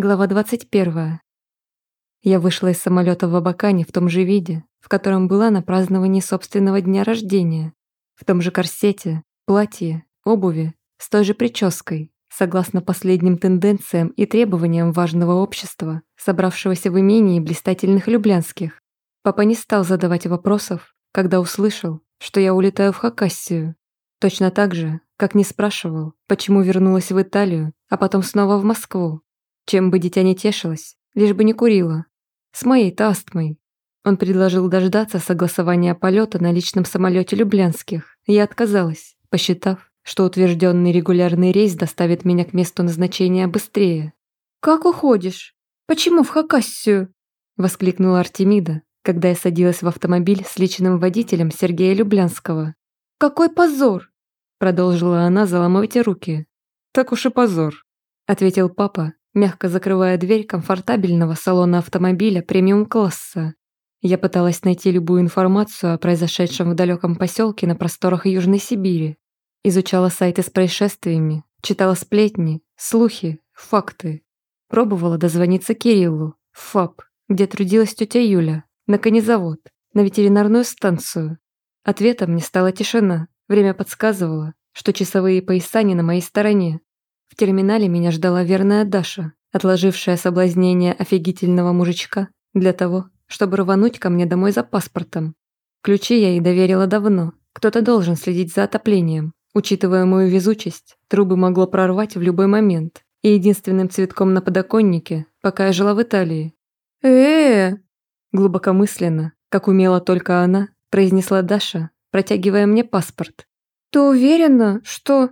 Глава 21. Я вышла из самолета в Абакане в том же виде, в котором была на праздновании собственного дня рождения. В том же корсете, платье, обуви, с той же прической, согласно последним тенденциям и требованиям важного общества, собравшегося в имении блистательных люблянских. Папа не стал задавать вопросов, когда услышал, что я улетаю в Хакассию. Точно так же, как не спрашивал, почему вернулась в Италию, а потом снова в Москву. Чем бы дитя не тешилось, лишь бы не курила. С моей-то астмой. Он предложил дождаться согласования полета на личном самолете Люблянских. Я отказалась, посчитав, что утвержденный регулярный рейс доставит меня к месту назначения быстрее. «Как уходишь? Почему в Хакассию?» – воскликнула Артемида, когда я садилась в автомобиль с личным водителем Сергея Люблянского. «Какой позор!» – продолжила она, заламывать руки. «Так уж и позор», – ответил папа, мягко закрывая дверь комфортабельного салона автомобиля премиум-класса. Я пыталась найти любую информацию о произошедшем в далеком поселке на просторах Южной Сибири. Изучала сайты с происшествиями, читала сплетни, слухи, факты. Пробовала дозвониться Кириллу, в ФАП, где трудилась тетя Юля, на конезавод, на ветеринарную станцию. Ответом мне стала тишина. Время подсказывало, что часовые пояса не на моей стороне. В терминале меня ждала верная Даша, отложившая соблазнение офигительного мужичка для того, чтобы рвануть ко мне домой за паспортом. Ключи я ей доверила давно. Кто-то должен следить за отоплением. Учитывая мою везучесть, трубы могло прорвать в любой момент. И единственным цветком на подоконнике, пока я жила в Италии. э э, -э! Глубокомысленно, как умела только она, произнесла Даша, протягивая мне паспорт. «Ты уверена, что...»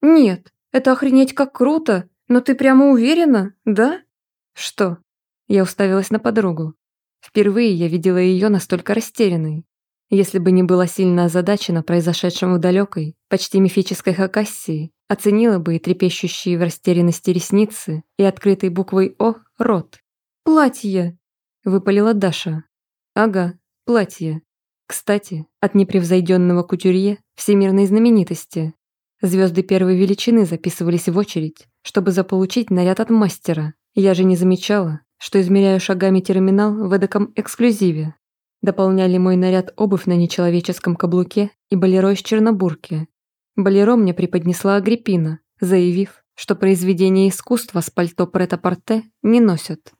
«Нет, это охренеть как круто, но ты прямо уверена, да? Что? Я уставилась на подругу. Впервые я видела ее настолько растерянной. Если бы не была сильно озадачена произошедшим в далекой, почти мифической Хакассии, оценила бы и трепещущие в растерянности ресницы, и открытой буквой «О» рот. «Платье!» – выпалила Даша. «Ага, платье. Кстати, от непревзойденного кутюрье всемирной знаменитости, Звезды первой величины записывались в очередь, чтобы заполучить наряд от мастера. Я же не замечала, что измеряю шагами терминал в эдаком эксклюзиве. Дополняли мой наряд обувь на нечеловеческом каблуке и балеро из Чернобурки. Балеро мне преподнесла Агриппина, заявив, что произведения искусства с пальто прет-а-порте не носят.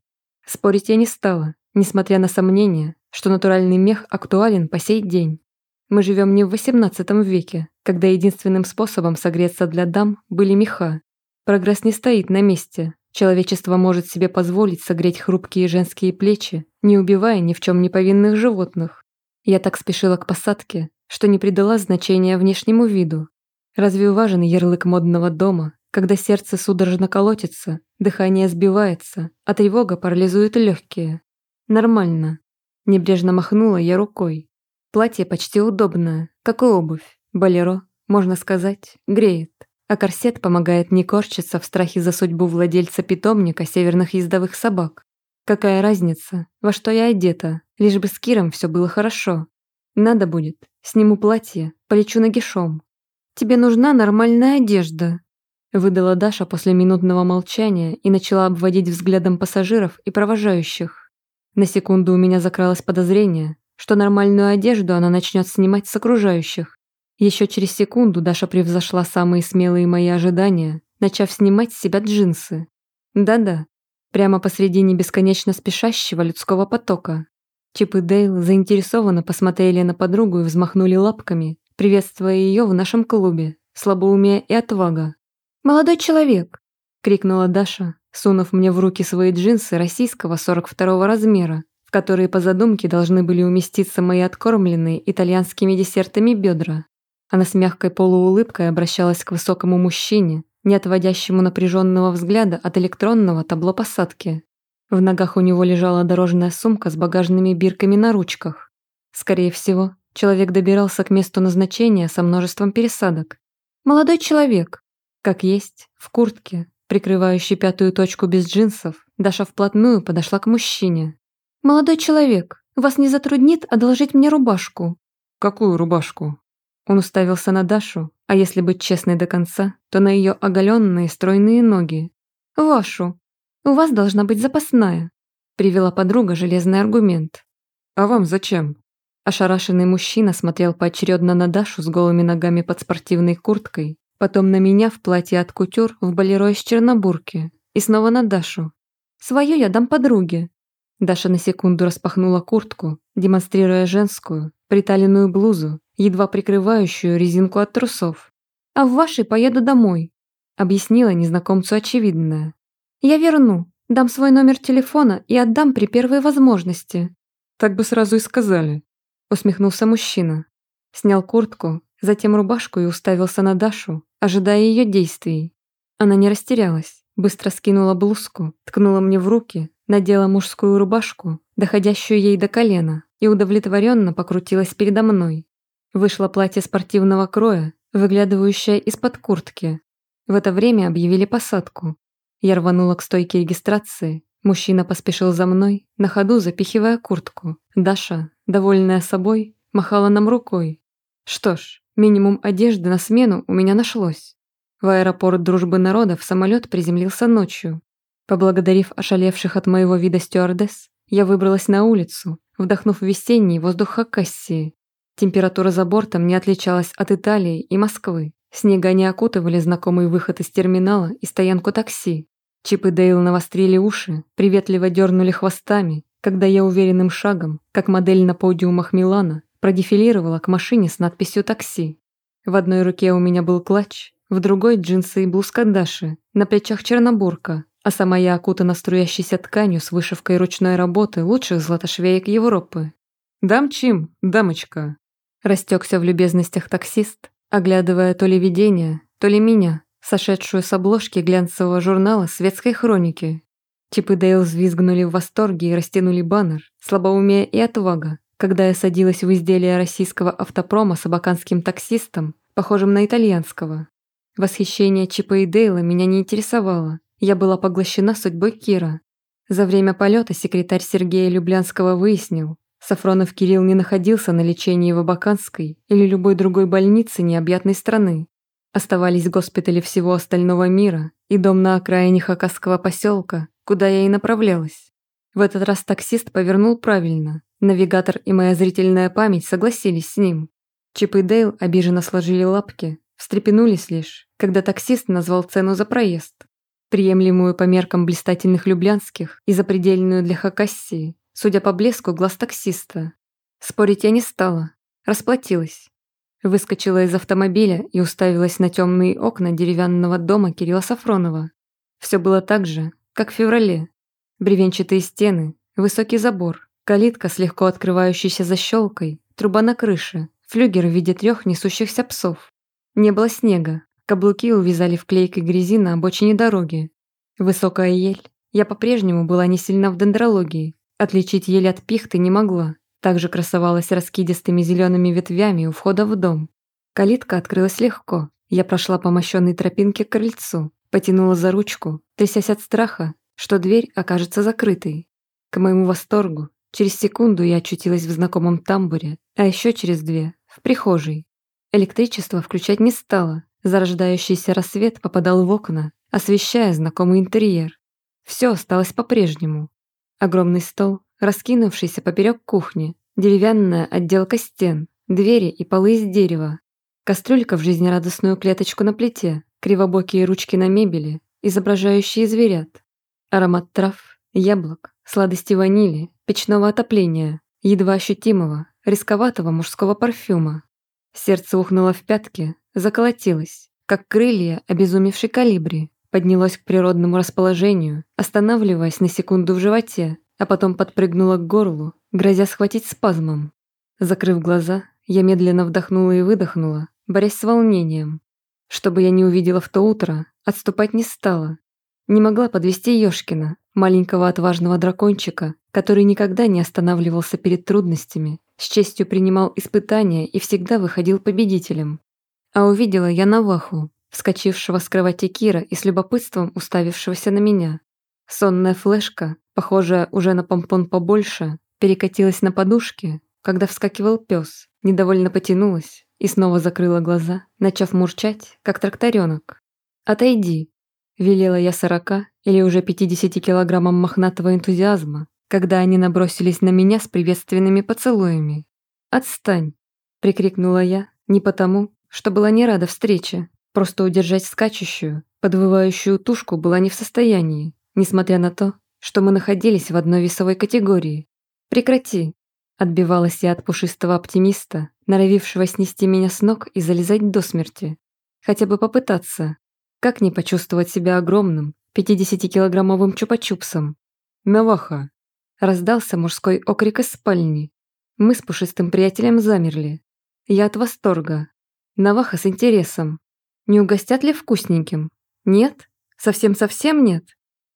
Спорить я не стала, несмотря на сомнения, что натуральный мех актуален по сей день. Мы живем не в XVIII веке, когда единственным способом согреться для дам были меха. Прогресс не стоит на месте. Человечество может себе позволить согреть хрупкие женские плечи, не убивая ни в чем не повинных животных. Я так спешила к посадке, что не придала значения внешнему виду. Разве важен ярлык модного дома, когда сердце судорожно колотится, дыхание сбивается, а тревога парализует легкие? Нормально. Небрежно махнула я рукой, Платье почти удобное, как и обувь. Болеро, можно сказать, греет. А корсет помогает не корчиться в страхе за судьбу владельца питомника северных ездовых собак. Какая разница, во что я одета, лишь бы с Киром все было хорошо. Надо будет, сниму платье, полечу нагишом. Тебе нужна нормальная одежда, выдала Даша после минутного молчания и начала обводить взглядом пассажиров и провожающих. На секунду у меня закралось подозрение, что нормальную одежду она начнет снимать с окружающих. Еще через секунду Даша превзошла самые смелые мои ожидания, начав снимать с себя джинсы. Да-да, прямо посредине бесконечно спешащего людского потока. Чип и Дейл заинтересованно посмотрели на подругу и взмахнули лапками, приветствуя ее в нашем клубе, слабоумие и отвага. «Молодой человек!» — крикнула Даша, сунув мне в руки свои джинсы российского 42-го размера, в которые по задумке должны были уместиться мои откормленные итальянскими десертами бедра. Она с мягкой полуулыбкой обращалась к высокому мужчине, не отводящему напряженного взгляда от электронного табло посадки. В ногах у него лежала дорожная сумка с багажными бирками на ручках. Скорее всего, человек добирался к месту назначения со множеством пересадок. Молодой человек, как есть, в куртке, прикрывающей пятую точку без джинсов, Даша вплотную подошла к мужчине. «Молодой человек, вас не затруднит одолжить мне рубашку?» «Какую рубашку?» Он уставился на Дашу, а если быть честной до конца, то на ее оголенные стройные ноги. «Вашу. У вас должна быть запасная», – привела подруга железный аргумент. «А вам зачем?» Ошарашенный мужчина смотрел поочередно на Дашу с голыми ногами под спортивной курткой, потом на меня в платье от кутюр в балеро из Чернобурки и снова на Дашу. «Свою я дам подруге. Даша на секунду распахнула куртку, демонстрируя женскую, приталенную блузу, едва прикрывающую резинку от трусов. «А в вашей поеду домой», — объяснила незнакомцу очевидное. «Я верну, дам свой номер телефона и отдам при первой возможности». «Так бы сразу и сказали», — усмехнулся мужчина. Снял куртку, затем рубашку и уставился на Дашу, ожидая ее действий. Она не растерялась, быстро скинула блузку, ткнула мне в руки, надела мужскую рубашку, доходящую ей до колена, и удовлетворенно покрутилась передо мной. Вышло платье спортивного кроя, выглядывающее из-под куртки. В это время объявили посадку. Я рванула к стойке регистрации. Мужчина поспешил за мной, на ходу запихивая куртку. Даша, довольная собой, махала нам рукой. Что ж, минимум одежды на смену у меня нашлось. В аэропорт Дружбы народов самолет приземлился ночью. Поблагодарив ошалевших от моего вида стюардесс, я выбралась на улицу, вдохнув весенний воздух Хакассии. Температура за бортом не отличалась от Италии и Москвы. Снега не окутывали знакомый выход из терминала и стоянку такси. Чип и Дейл навострили уши, приветливо дернули хвостами, когда я уверенным шагом, как модель на подиумах Милана, продефилировала к машине с надписью «такси». В одной руке у меня был клатч, в другой – джинсы и блузка Даши, на плечах чернобурка, а сама я окутана струящейся тканью с вышивкой ручной работы лучших златошвеек Европы. «Дамчим, дамочка!» Растекся в любезностях таксист, оглядывая то ли видение, то ли меня, сошедшую с обложки глянцевого журнала «Светской хроники». Тип и Дейл взвизгнули в восторге и растянули баннер, слабоумие и отвага, когда я садилась в изделие российского автопрома с абаканским таксистом, похожим на итальянского. Восхищение Чипа и Дейла меня не интересовало, я была поглощена судьбой Кира. За время полета секретарь Сергея Люблянского выяснил, Сафронов Кирилл не находился на лечении в Абаканской или любой другой больнице необъятной страны. Оставались госпитали всего остального мира и дом на окраине Хакасского поселка, куда я и направлялась. В этот раз таксист повернул правильно. Навигатор и моя зрительная память согласились с ним. Чип и Дейл обиженно сложили лапки, встрепенулись лишь, когда таксист назвал цену за проезд приемлемую по меркам блистательных люблянских и запредельную для Хакассии, судя по блеску глаз таксиста. Спорить я не стала, расплатилась. Выскочила из автомобиля и уставилась на темные окна деревянного дома Кирилла Сафронова. Все было так же, как в феврале. Бревенчатые стены, высокий забор, калитка с легко открывающейся защелкой, труба на крыше, флюгер в виде трех несущихся псов. Не было снега, Каблуки увязали в клейкой грязи на обочине дороги. Высокая ель. Я по-прежнему была не сильна в дендрологии. Отличить ель от пихты не могла. Также красовалась раскидистыми зелеными ветвями у входа в дом. Калитка открылась легко. Я прошла по мощенной тропинке к крыльцу, потянула за ручку, трясясь от страха, что дверь окажется закрытой. К моему восторгу, через секунду я очутилась в знакомом тамбуре, а еще через две – в прихожей. Электричество включать не стала, Зарождающийся рассвет попадал в окна, освещая знакомый интерьер. Все осталось по-прежнему. Огромный стол, раскинувшийся поперек кухни, деревянная отделка стен, двери и полы из дерева, кастрюлька в жизнерадостную клеточку на плите, кривобокие ручки на мебели, изображающие зверят, аромат трав, яблок, сладости ванили, печного отопления, едва ощутимого, рисковатого мужского парфюма. Сердце ухнуло в пятки, заколотилось, как крылья обезумевшей калибри, поднялось к природному расположению, останавливаясь на секунду в животе, а потом подпрыгнуло к горлу, грозя схватить спазмом. Закрыв глаза, я медленно вдохнула и выдохнула, борясь с волнением. Чтобы я не увидела в то утро, отступать не стала. Не могла подвести Ёшкина, маленького отважного дракончика, который никогда не останавливался перед трудностями, с честью принимал испытания и всегда выходил победителем а увидела я Наваху, вскочившего с кровати Кира и с любопытством уставившегося на меня. Сонная флешка, похожая уже на помпон побольше, перекатилась на подушке, когда вскакивал пес, недовольно потянулась и снова закрыла глаза, начав мурчать, как тракторенок. «Отойди!» – велела я сорока или уже пятидесяти килограммам мохнатого энтузиазма, когда они набросились на меня с приветственными поцелуями. «Отстань!» – прикрикнула я, не потому, что была не рада встрече, просто удержать скачущую, подвывающую тушку была не в состоянии, несмотря на то, что мы находились в одной весовой категории. «Прекрати!» – отбивалась я от пушистого оптимиста, норовившего снести меня с ног и залезать до смерти. Хотя бы попытаться. Как не почувствовать себя огромным, 50-килограммовым чупа-чупсом? «Наваха!» – раздался мужской окрик из спальни. Мы с пушистым приятелем замерли. Я от восторга, Наваха с интересом. Не угостят ли вкусненьким? Нет? Совсем-совсем нет?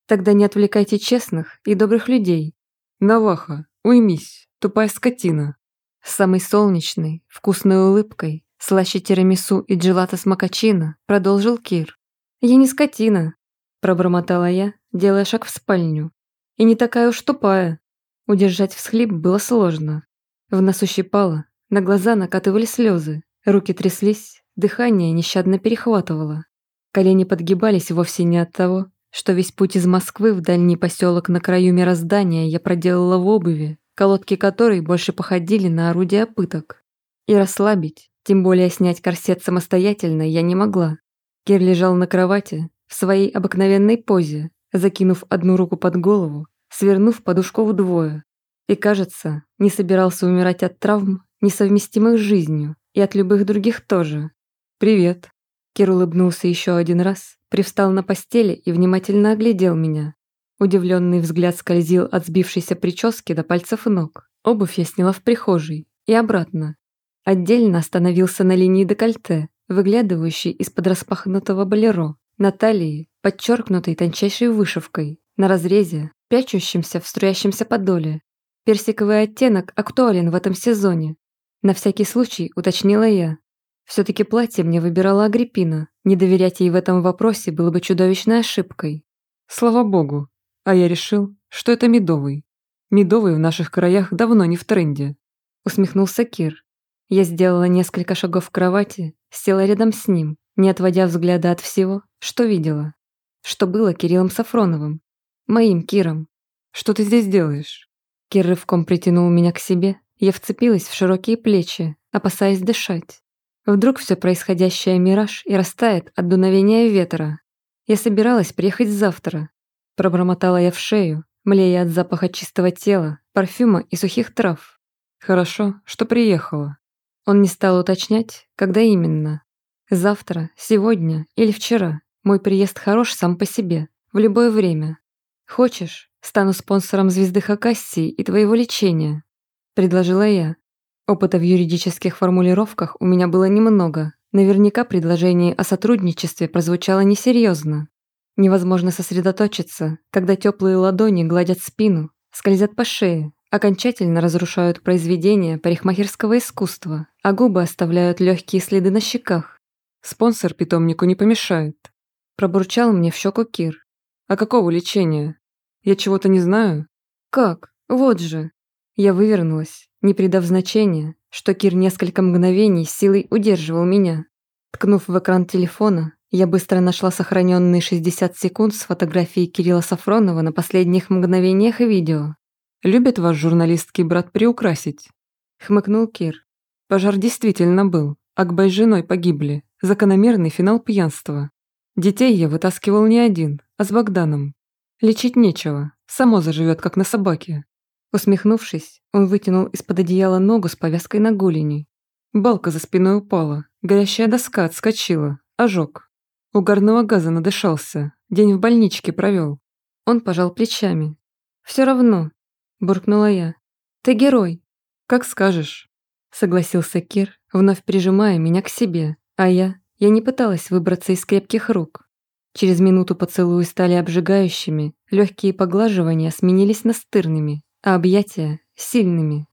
Тогда не отвлекайте честных и добрых людей. Наваха, уймись, тупая скотина. С самой солнечной, вкусной улыбкой, слаще тирамису и джелата с макачино, продолжил Кир. Я не скотина, пробормотала я, делая шаг в спальню. И не такая уж тупая. Удержать всхлип было сложно. В носу щипало, на глаза накатывали слезы, Руки тряслись, дыхание нещадно перехватывало. Колени подгибались вовсе не от того, что весь путь из Москвы в дальний поселок на краю мироздания я проделала в обуви, колодки которой больше походили на орудия пыток. И расслабить, тем более снять корсет самостоятельно, я не могла. Кир лежал на кровати, в своей обыкновенной позе, закинув одну руку под голову, свернув подушку вдвое. И, кажется, не собирался умирать от травм, несовместимых с жизнью. И от любых других тоже. «Привет». Кир улыбнулся еще один раз, привстал на постели и внимательно оглядел меня. Удивленный взгляд скользил от сбившейся прически до пальцев ног. Обувь я сняла в прихожей и обратно. Отдельно остановился на линии декольте, выглядывающей из-под распахнутого балеро, на талии, подчеркнутой тончайшей вышивкой, на разрезе, прячущемся в струящемся подоле. Персиковый оттенок актуален в этом сезоне, на всякий случай уточнила я. все таки платье мне выбирала Агриппина. Не доверять ей в этом вопросе было бы чудовищной ошибкой. Слава богу. А я решил, что это медовый. Медовый в наших краях давно не в тренде. Усмехнулся Кир. Я сделала несколько шагов в кровати, села рядом с ним, не отводя взгляда от всего, что видела. Что было Кириллом Сафроновым. Моим Киром. Что ты здесь делаешь? Кир рывком притянул меня к себе, я вцепилась в широкие плечи, опасаясь дышать. Вдруг все происходящее мираж и растает от дуновения ветра. Я собиралась приехать завтра. Пробормотала я в шею, млея от запаха чистого тела, парфюма и сухих трав. Хорошо, что приехала. Он не стал уточнять, когда именно. Завтра, сегодня или вчера. Мой приезд хорош сам по себе, в любое время. Хочешь, стану спонсором звезды Хакассии и твоего лечения. – предложила я. Опыта в юридических формулировках у меня было немного. Наверняка предложение о сотрудничестве прозвучало несерьезно. Невозможно сосредоточиться, когда теплые ладони гладят спину, скользят по шее, окончательно разрушают произведения парикмахерского искусства, а губы оставляют легкие следы на щеках. «Спонсор питомнику не помешает», – пробурчал мне в щеку Кир. «А какого лечения? Я чего-то не знаю?» «Как? Вот же! Я вывернулась, не придав значения, что Кир несколько мгновений силой удерживал меня. Ткнув в экран телефона, я быстро нашла сохраненные 60 секунд с фотографией Кирилла Сафронова на последних мгновениях и видео. «Любит ваш журналистский брат приукрасить?» Хмыкнул Кир. «Пожар действительно был. Акбай с женой погибли. Закономерный финал пьянства. Детей я вытаскивал не один, а с Богданом. Лечить нечего. Само заживет, как на собаке. Усмехнувшись, он вытянул из-под одеяла ногу с повязкой на голени. Балка за спиной упала, горящая доска отскочила, ожог. Угарного газа надышался, день в больничке провел. Он пожал плечами. Все равно», – буркнула я. «Ты герой». «Как скажешь», – согласился Кир, вновь прижимая меня к себе, а я, я не пыталась выбраться из крепких рук. Через минуту поцелуи стали обжигающими, легкие поглаживания сменились настырными, а объятия — сильными.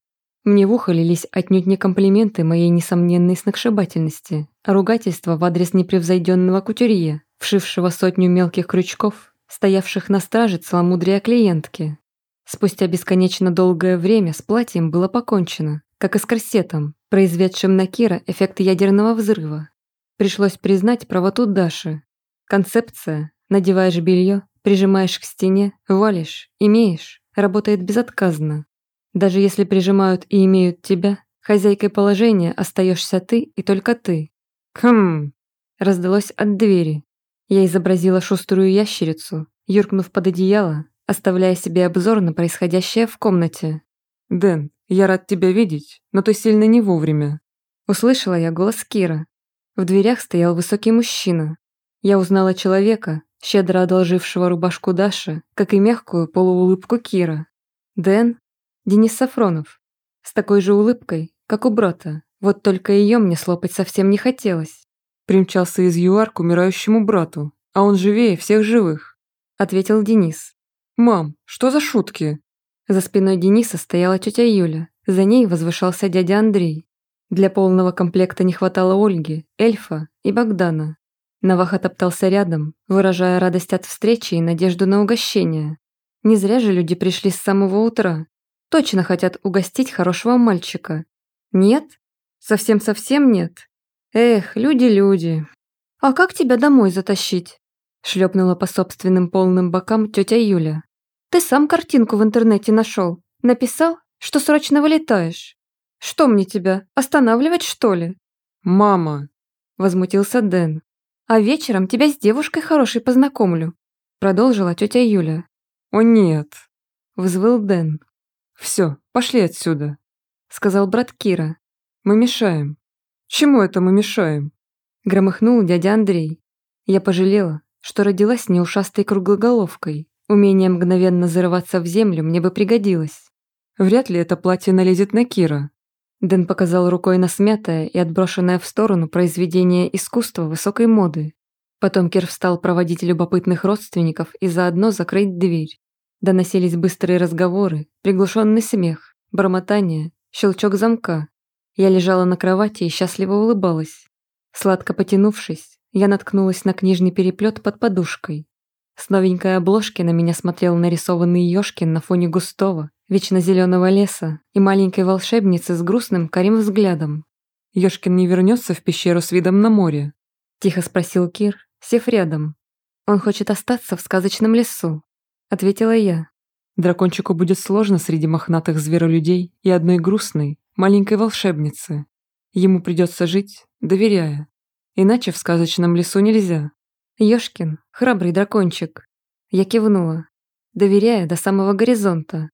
Мне в ухо лились отнюдь не комплименты моей несомненной сногсшибательности, а ругательства в адрес непревзойденного кутюрье, вшившего сотню мелких крючков, стоявших на страже целомудрия клиентки. Спустя бесконечно долгое время с платьем было покончено, как и с корсетом, произведшим на Кира эффект ядерного взрыва. Пришлось признать правоту Даши. Концепция «надеваешь белье, прижимаешь к стене, валишь, имеешь» работает безотказно. Даже если прижимают и имеют тебя, хозяйкой положения остаешься ты и только ты. Хм, раздалось от двери. Я изобразила шуструю ящерицу, юркнув под одеяло, оставляя себе обзор на происходящее в комнате. «Дэн, я рад тебя видеть, но ты сильно не вовремя». Услышала я голос Кира. В дверях стоял высокий мужчина. Я узнала человека, щедро одолжившего рубашку Даши, как и мягкую полуулыбку Кира. Дэн — Денис Сафронов, с такой же улыбкой, как у брата, вот только ее мне слопать совсем не хотелось. Примчался из ЮАР к умирающему брату, а он живее всех живых, ответил Денис. «Мам, что за шутки?» За спиной Дениса стояла тетя Юля, за ней возвышался дядя Андрей. Для полного комплекта не хватало Ольги, Эльфа и Богдана. Наваха топтался рядом, выражая радость от встречи и надежду на угощение. Не зря же люди пришли с самого утра. Точно хотят угостить хорошего мальчика. Нет? Совсем-совсем нет? Эх, люди-люди. А как тебя домой затащить? Шлепнула по собственным полным бокам тетя Юля. Ты сам картинку в интернете нашел. Написал, что срочно вылетаешь. Что мне тебя, останавливать, что ли? Мама! Возмутился Дэн. А вечером тебя с девушкой хорошей познакомлю», продолжила тетя Юля. «О нет», взвыл Дэн. «Все, пошли отсюда», сказал брат Кира. «Мы мешаем». «Чему это мы мешаем?» громыхнул дядя Андрей. Я пожалела, что родилась неушастой круглоголовкой. Умение мгновенно зарываться в землю мне бы пригодилось. Вряд ли это платье налезет на Кира. Дэн показал рукой на смятое и отброшенное в сторону произведение искусства высокой моды. Потом Кир встал проводить любопытных родственников и заодно закрыть дверь. Доносились быстрые разговоры, приглушенный смех, бормотание, щелчок замка. Я лежала на кровати и счастливо улыбалась. Сладко потянувшись, я наткнулась на книжный переплет под подушкой. С новенькой обложки на меня смотрел нарисованный Ёшкин на фоне густого, вечно зеленого леса и маленькой волшебницы с грустным карим взглядом. «Ёшкин не вернется в пещеру с видом на море?» — тихо спросил Кир, сев рядом. «Он хочет остаться в сказочном лесу», — ответила я. «Дракончику будет сложно среди мохнатых зверолюдей и одной грустной, маленькой волшебницы. Ему придется жить, доверяя. Иначе в сказочном лесу нельзя». «Ёшкин, храбрый дракончик». Я кивнула, доверяя до самого горизонта.